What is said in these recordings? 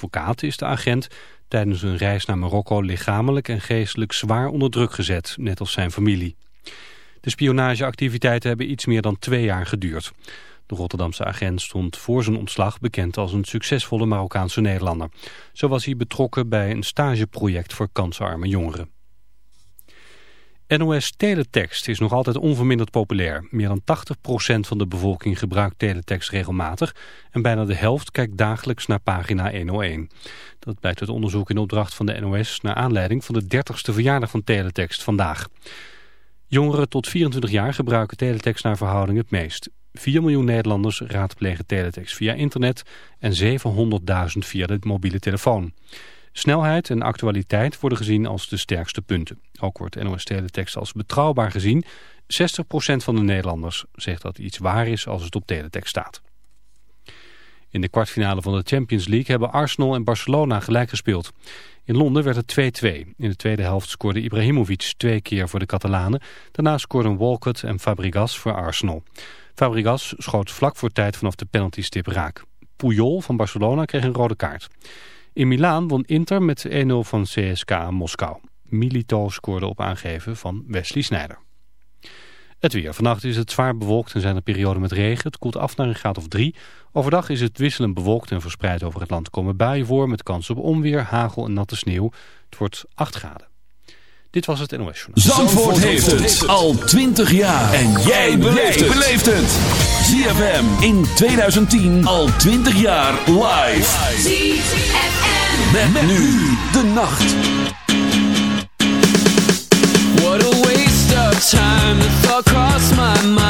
advocaat is de agent tijdens een reis naar Marokko lichamelijk en geestelijk zwaar onder druk gezet, net als zijn familie. De spionageactiviteiten hebben iets meer dan twee jaar geduurd. De Rotterdamse agent stond voor zijn ontslag bekend als een succesvolle Marokkaanse Nederlander. Zo was hij betrokken bij een stageproject voor kansarme jongeren. NOS Teletext is nog altijd onverminderd populair. Meer dan 80% van de bevolking gebruikt teletext regelmatig... en bijna de helft kijkt dagelijks naar pagina 101. Dat blijkt uit onderzoek in opdracht van de NOS... naar aanleiding van de 30ste verjaardag van teletext vandaag. Jongeren tot 24 jaar gebruiken teletext naar verhouding het meest. 4 miljoen Nederlanders raadplegen teletext via internet... en 700.000 via de mobiele telefoon. Snelheid en actualiteit worden gezien als de sterkste punten. Ook wordt NOS Teletext als betrouwbaar gezien. 60% van de Nederlanders zegt dat iets waar is als het op teletext staat. In de kwartfinale van de Champions League hebben Arsenal en Barcelona gelijk gespeeld. In Londen werd het 2-2. In de tweede helft scoorde Ibrahimovic twee keer voor de Catalanen. Daarna scoorden Walcott en Fabregas voor Arsenal. Fabregas schoot vlak voor tijd vanaf de penaltystip raak. Puyol van Barcelona kreeg een rode kaart. In Milaan won Inter met 1-0 van CSKA Moskou. Milito scoorde op aangeven van Wesley Sneijder. Het weer. Vannacht is het zwaar bewolkt en zijn er perioden met regen. Het koelt af naar een graad of 3. Overdag is het wisselend bewolkt en verspreid over het land komen buien voor... met kans op onweer, hagel en natte sneeuw. Het wordt 8 graden. Dit was het NOS Journal. Zandvoort, heeft het al 20 jaar. En jij beleeft het. ZFM in 2010 al 20 jaar live. ZFM. Met, nu de nacht. What a waste of time. The thought crossed my mind.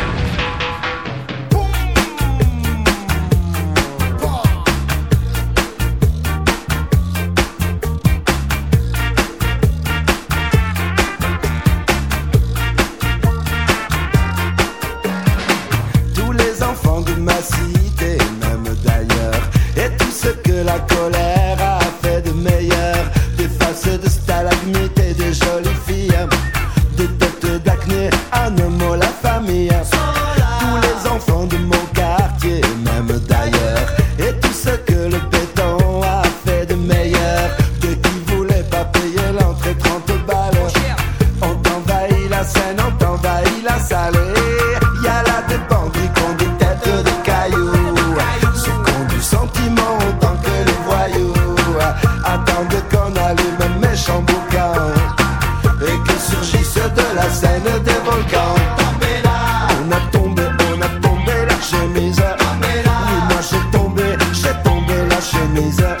Is up.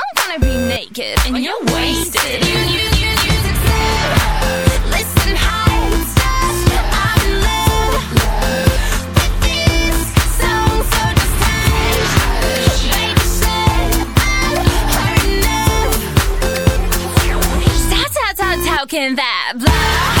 I'm gonna be naked and you're wasted. You, you, you, you. Listen, high stuff. I'm in love with this song, so just. Baby, shut up. Heard enough. How, how, how, how can that blah,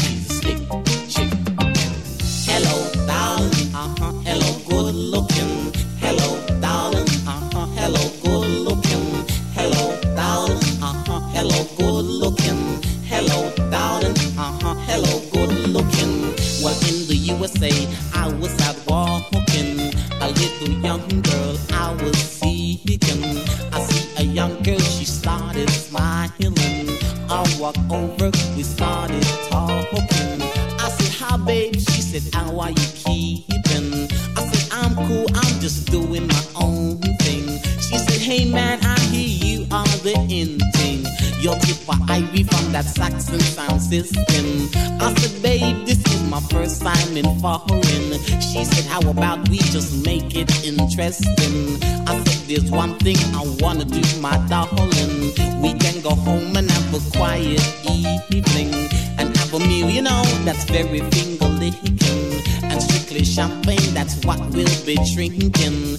interesting. I said there's one thing I wanna do, my darling. We can go home and have a quiet evening and have a meal, you know, that's very finger licking. And strictly champagne, that's what we'll be drinking.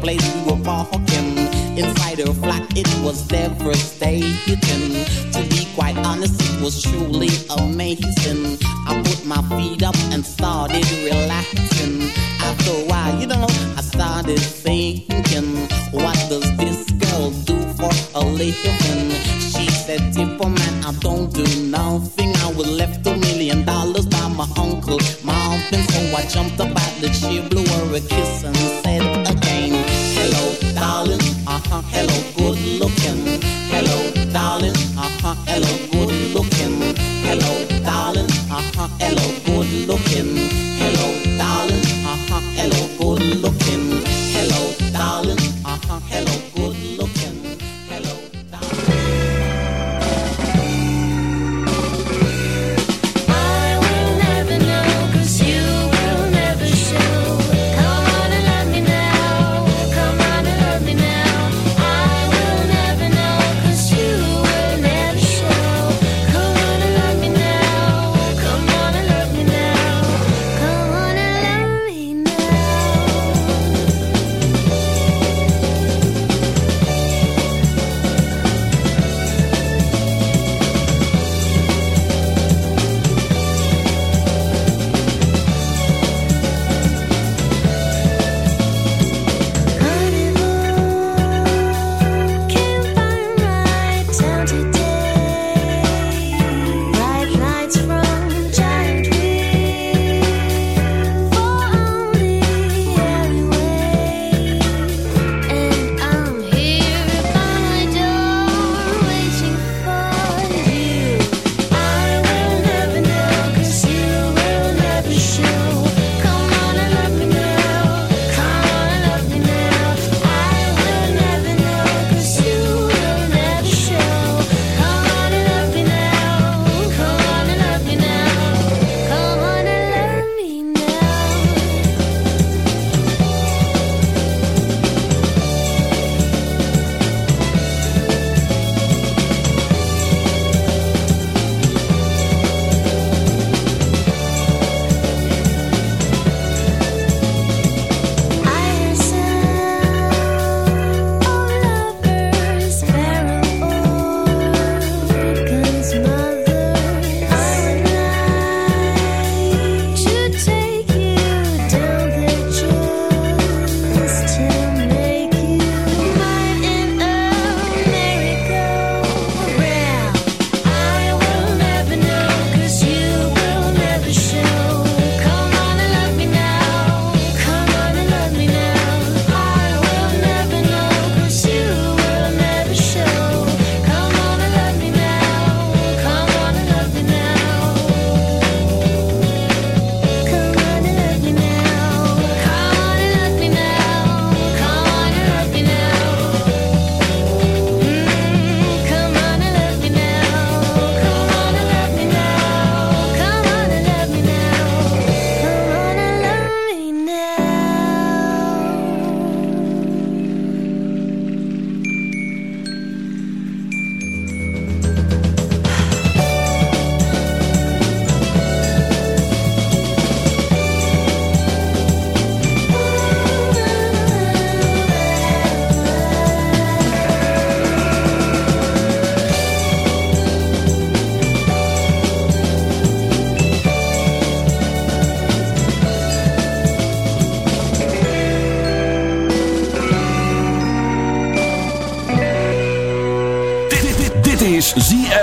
place we were walking. Inside her flat, it was devastating.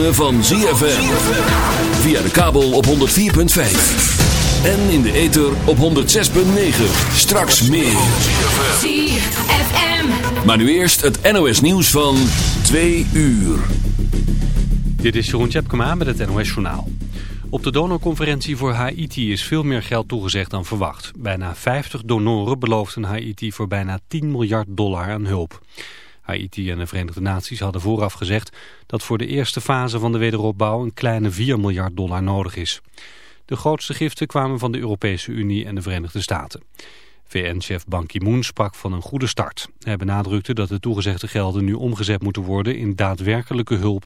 Ritme van ZFM. Via de kabel op 104.5. En in de ether op 106.9. Straks meer. ZFM. Maar nu eerst het NOS nieuws van 2 uur. Dit is Jeroen Tjepkema met het NOS Journaal. Op de donorconferentie voor Haiti is veel meer geld toegezegd dan verwacht. Bijna 50 donoren beloofden Haiti voor bijna 10 miljard dollar aan hulp. Haiti en de Verenigde Naties hadden vooraf gezegd dat voor de eerste fase van de wederopbouw een kleine 4 miljard dollar nodig is. De grootste giften kwamen van de Europese Unie en de Verenigde Staten. VN-chef Ban Ki-moon sprak van een goede start. Hij benadrukte dat de toegezegde gelden nu omgezet moeten worden in daadwerkelijke hulp